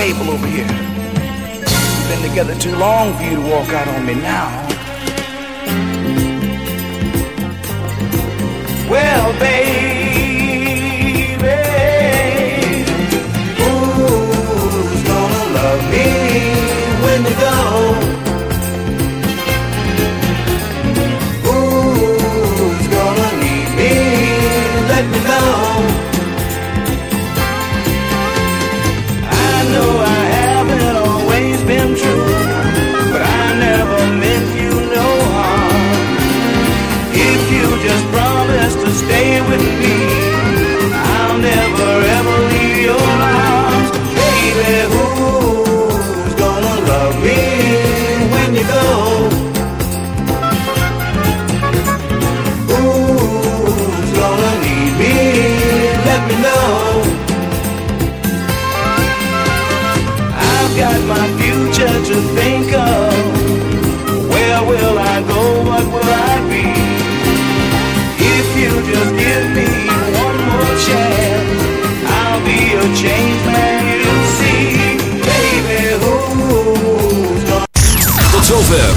table over here. We've been together too long for you to walk out on me now.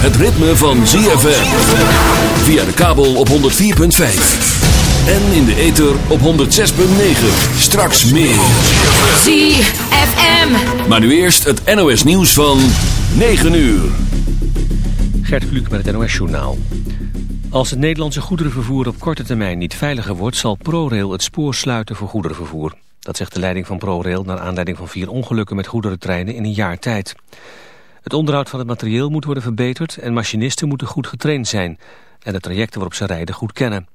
Het ritme van ZFM. Via de kabel op 104.5. En in de ether op 106.9. Straks meer. ZFM. Maar nu eerst het NOS nieuws van 9 uur. Gert Kluk met het NOS journaal. Als het Nederlandse goederenvervoer op korte termijn niet veiliger wordt... zal ProRail het spoor sluiten voor goederenvervoer. Dat zegt de leiding van ProRail naar aanleiding van vier ongelukken met goederentreinen in een jaar tijd. Het onderhoud van het materieel moet worden verbeterd en machinisten moeten goed getraind zijn en de trajecten waarop ze rijden goed kennen.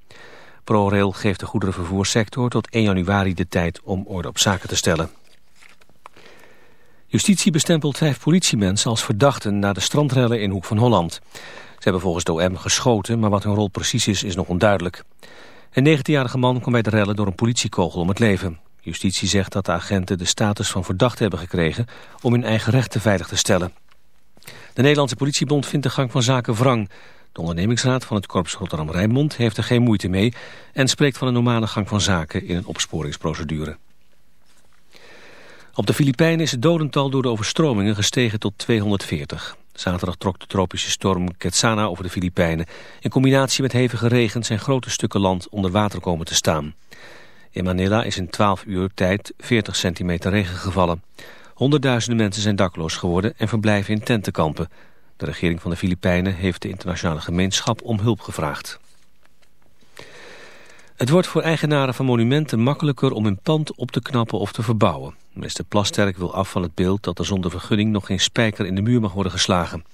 ProRail geeft de goederenvervoerssector tot 1 januari de tijd om orde op zaken te stellen. Justitie bestempelt vijf politiemensen als verdachten na de strandrellen in Hoek van Holland. Ze hebben volgens de OM geschoten, maar wat hun rol precies is, is nog onduidelijk. Een 19-jarige man kwam bij de rellen door een politiekogel om het leven. Justitie zegt dat de agenten de status van verdachte hebben gekregen om hun eigen rechten veilig te stellen. De Nederlandse politiebond vindt de gang van zaken wrang. De ondernemingsraad van het korps Rotterdam-Rijnmond heeft er geen moeite mee... en spreekt van een normale gang van zaken in een opsporingsprocedure. Op de Filipijnen is het dodental door de overstromingen gestegen tot 240. Zaterdag trok de tropische storm Quetzana over de Filipijnen. In combinatie met hevige regen zijn grote stukken land onder water komen te staan. In Manila is in 12 uur tijd 40 centimeter regen gevallen. Honderdduizenden mensen zijn dakloos geworden en verblijven in tentenkampen. De regering van de Filipijnen heeft de internationale gemeenschap om hulp gevraagd. Het wordt voor eigenaren van monumenten makkelijker om hun pand op te knappen of te verbouwen. Minister Plasterk wil af van het beeld dat er zonder vergunning nog geen spijker in de muur mag worden geslagen.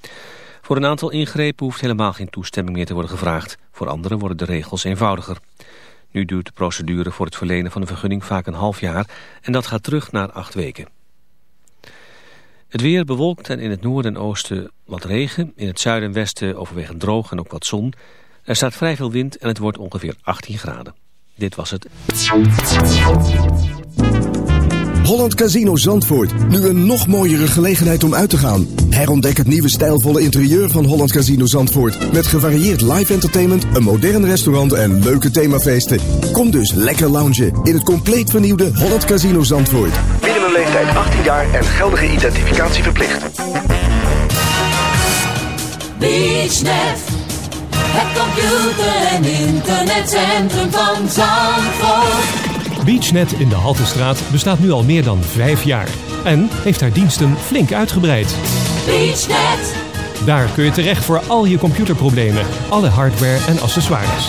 Voor een aantal ingrepen hoeft helemaal geen toestemming meer te worden gevraagd. Voor anderen worden de regels eenvoudiger. Nu duurt de procedure voor het verlenen van een vergunning vaak een half jaar en dat gaat terug naar acht weken. Het weer bewolkt en in het noorden en oosten wat regen. In het zuiden en westen overwegend droog en ook wat zon. Er staat vrij veel wind en het wordt ongeveer 18 graden. Dit was het. Holland Casino Zandvoort. Nu een nog mooiere gelegenheid om uit te gaan. Herontdek het nieuwe stijlvolle interieur van Holland Casino Zandvoort. Met gevarieerd live entertainment, een modern restaurant en leuke themafeesten. Kom dus lekker loungen in het compleet vernieuwde Holland Casino Zandvoort. Minimumleeftijd 18 jaar en geldige identificatie verplicht. BeachNet, het computer- en internetcentrum van Zandvoort. BeachNet in de Haltestraat bestaat nu al meer dan vijf jaar. En heeft haar diensten flink uitgebreid. BeachNet, Daar kun je terecht voor al je computerproblemen, alle hardware en accessoires.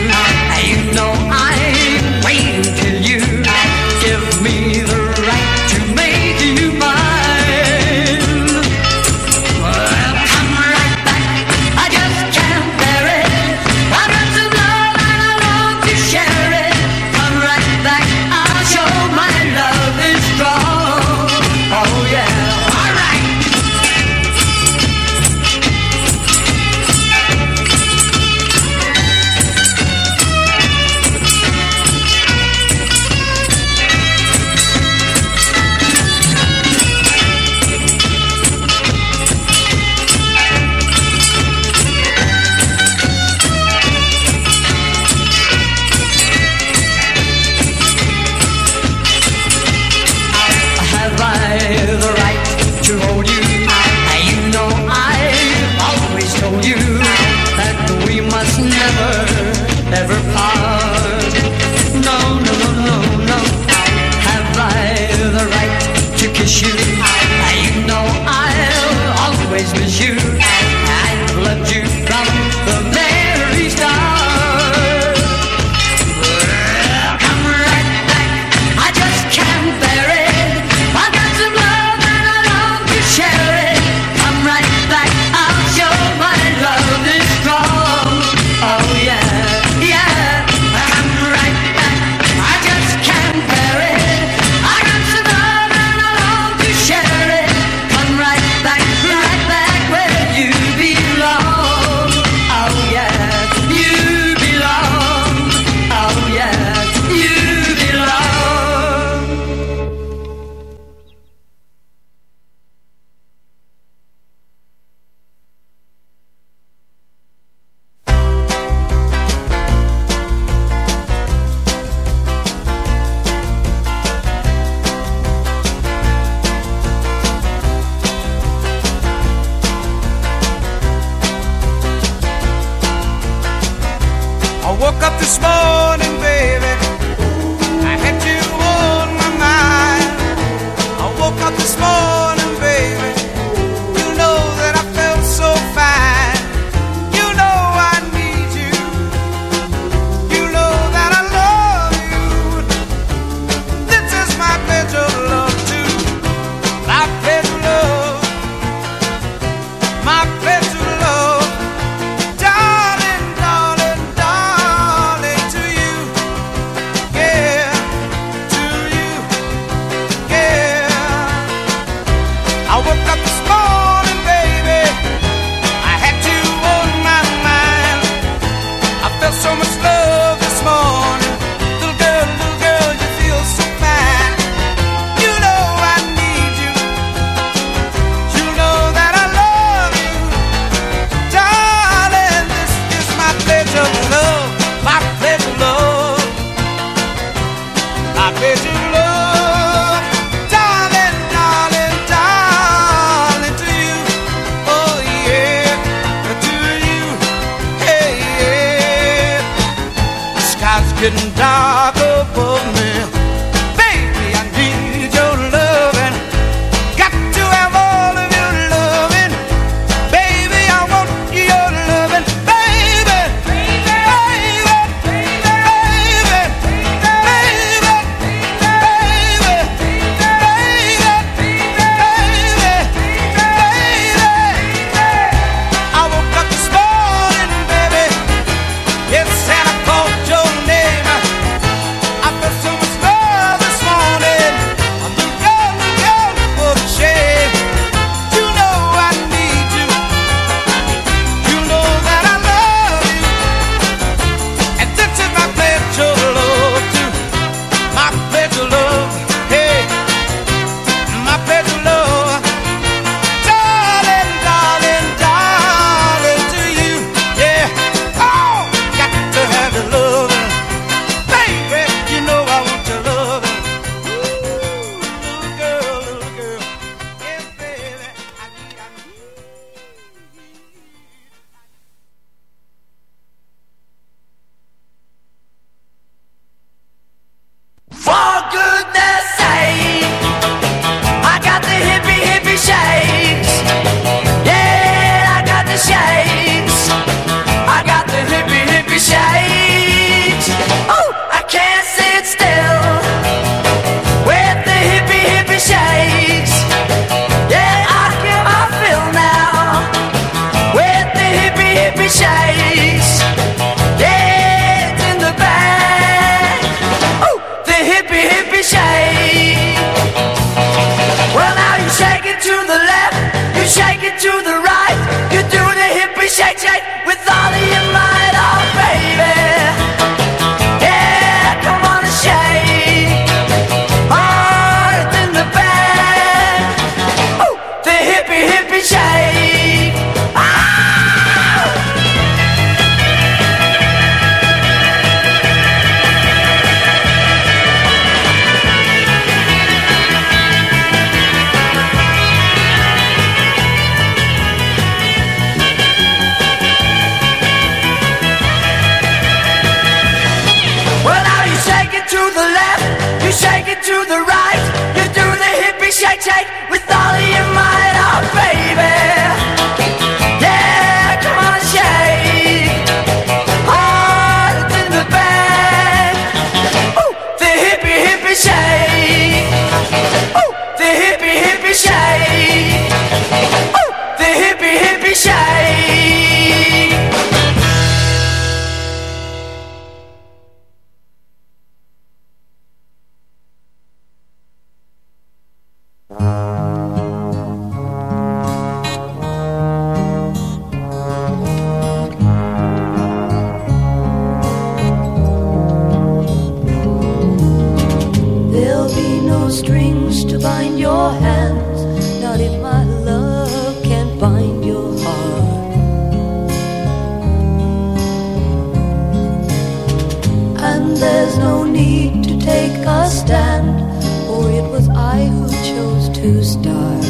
to start.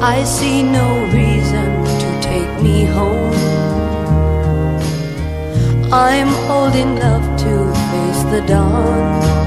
I see no reason to take me home. I'm old enough to face the dawn.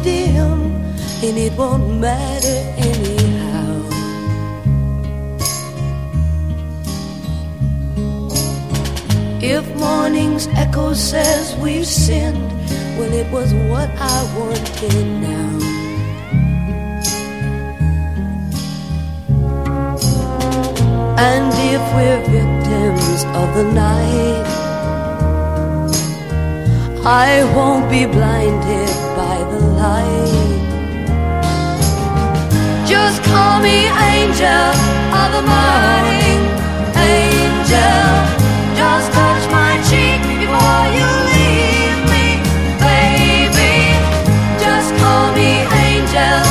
dim, and it won't matter anyhow. If morning's echo says we've sinned, well, it was what I wanted now. And if we're victims of the night, I won't be blinded light. Just call me angel of the morning, angel. Just touch my cheek before you leave me, baby. Just call me angel.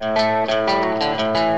The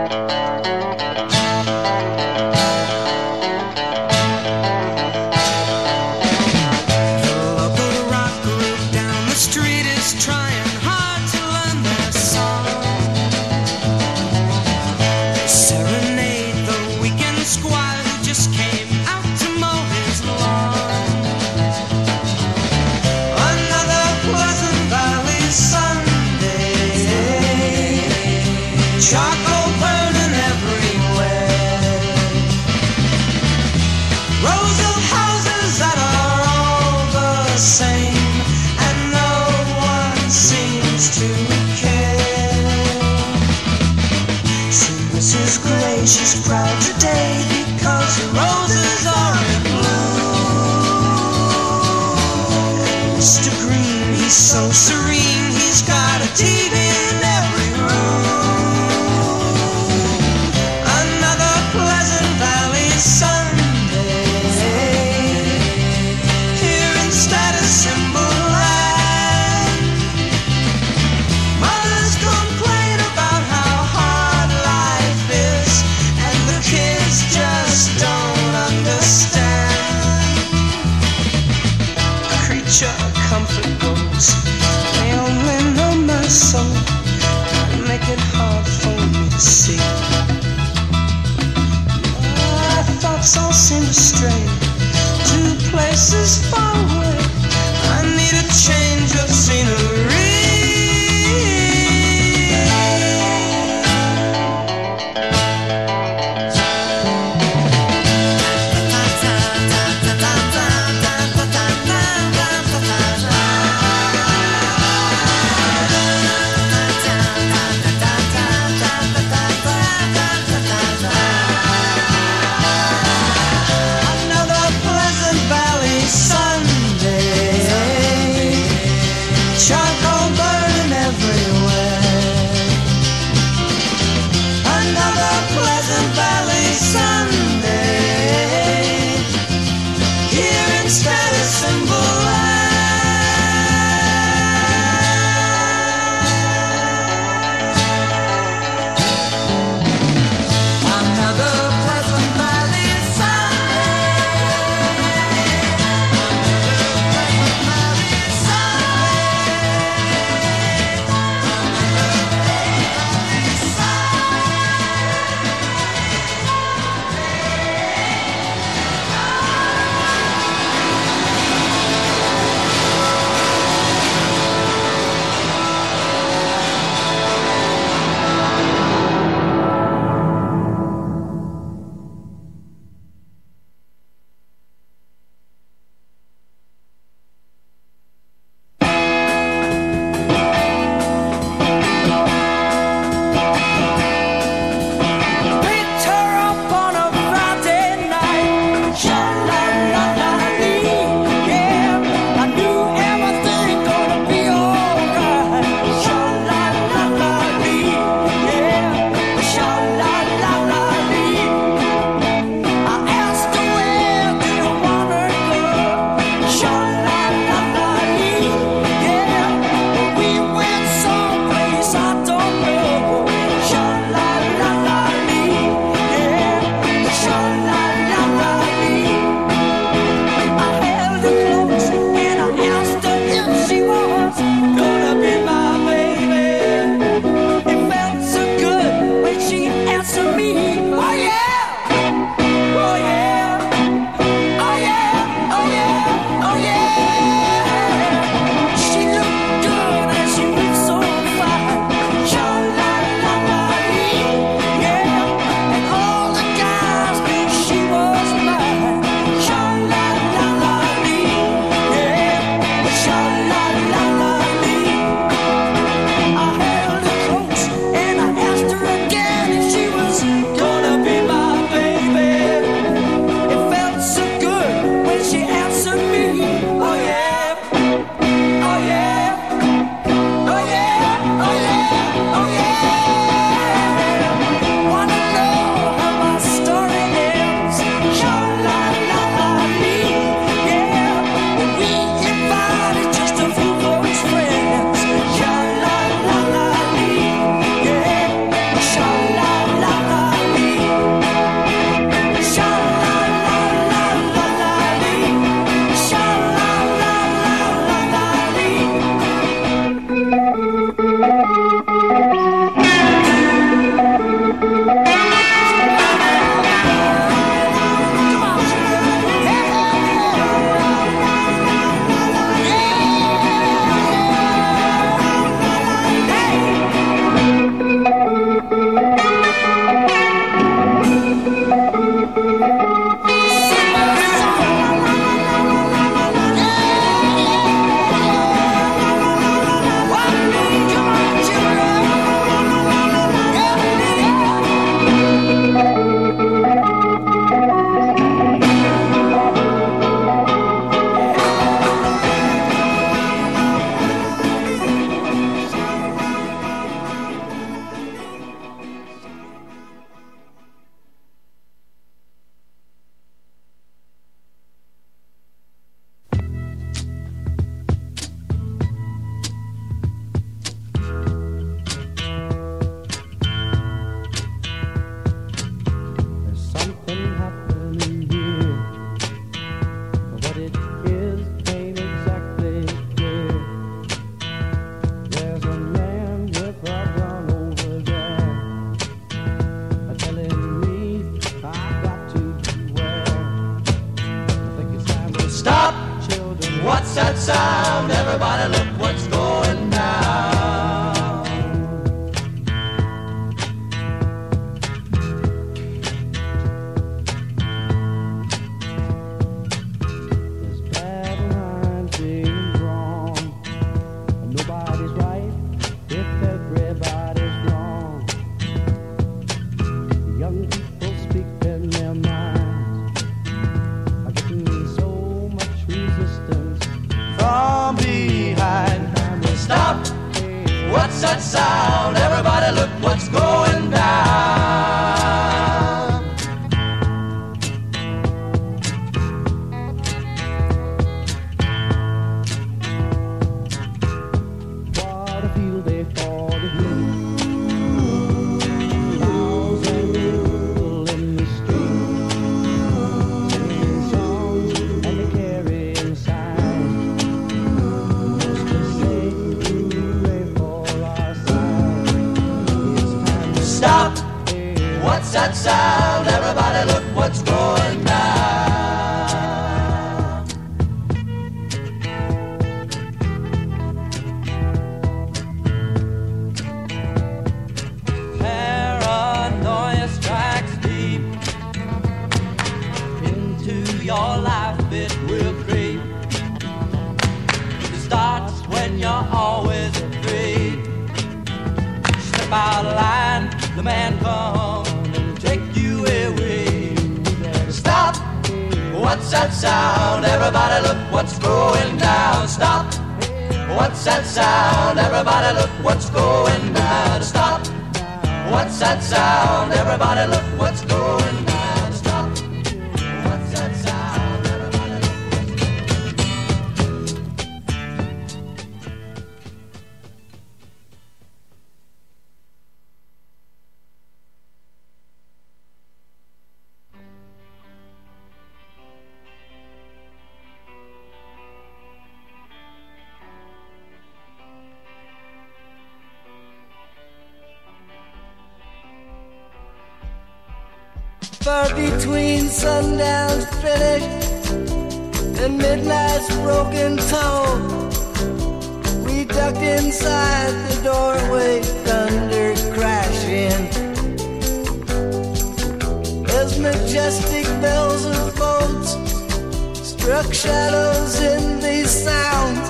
Brook shadows in these sounds,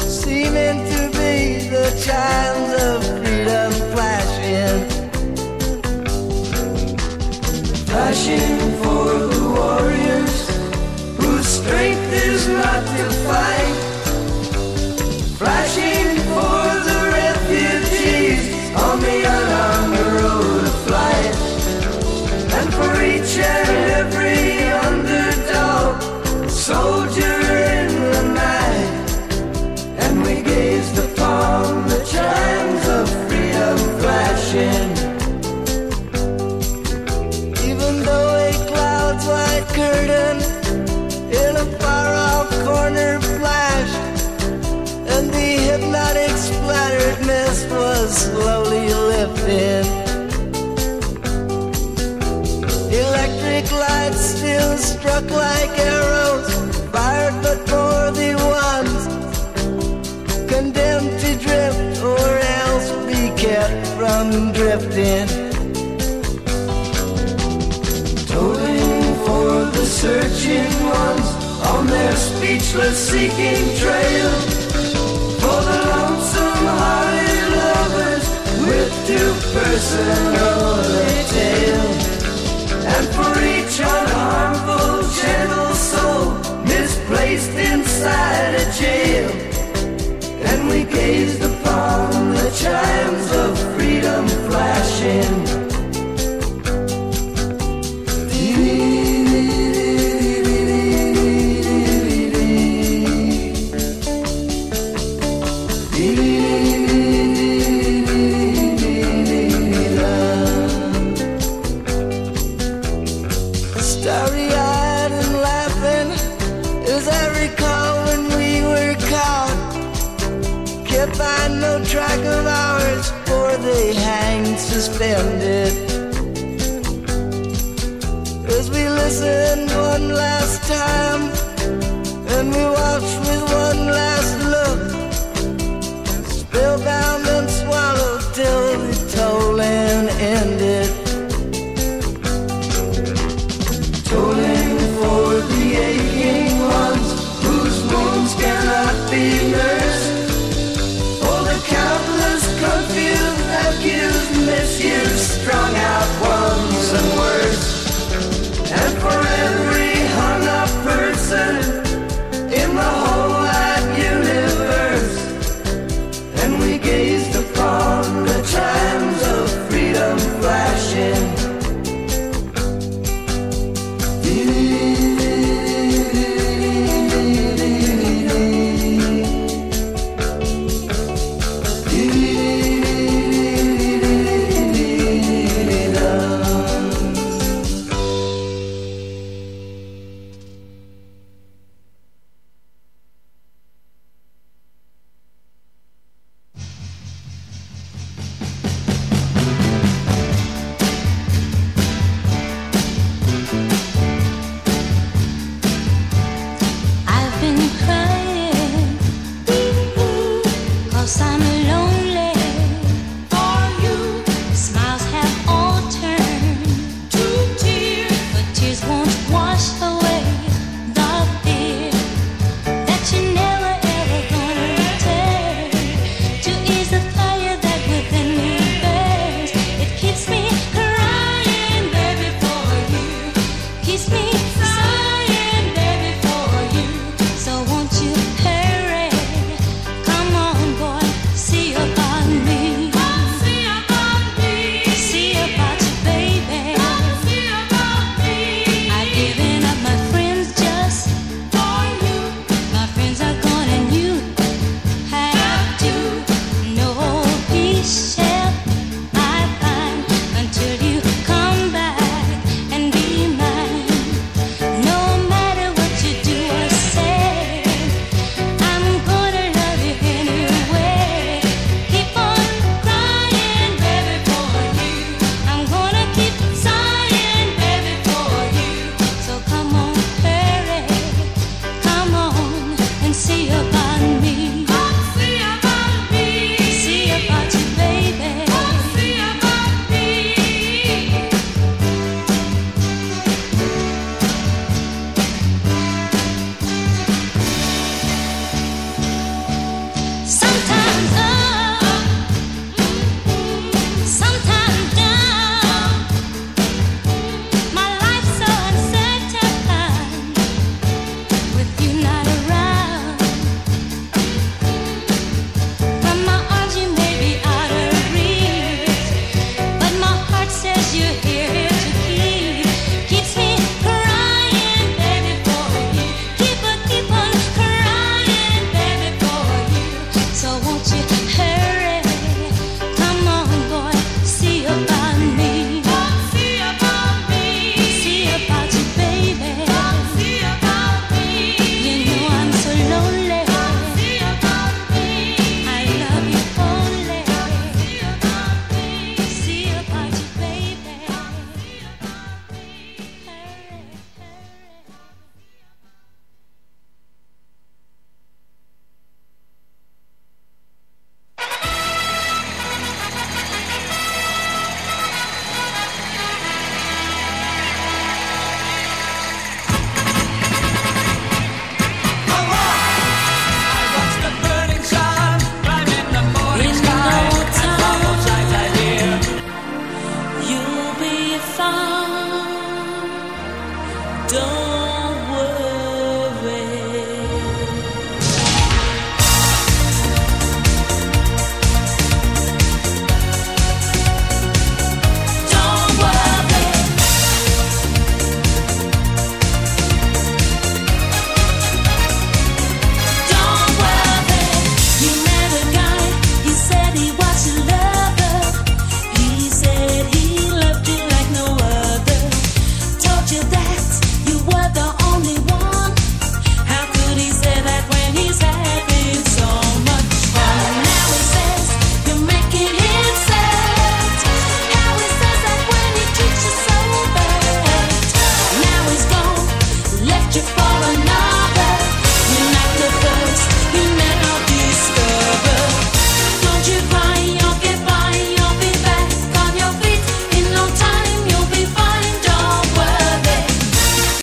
seeming to be the chimes of freedom flashing. Flashing for the warriors whose strength is not defined. struck like arrows, fired but for the ones condemned to drift or else be kept from drifting. Tolling for the searching ones on their speechless seeking trail. For the lonesome hearted lovers with too personal a tale. And for short, harmful, gentle soul misplaced inside a jail. And we gazed upon the chimes of freedom flashing.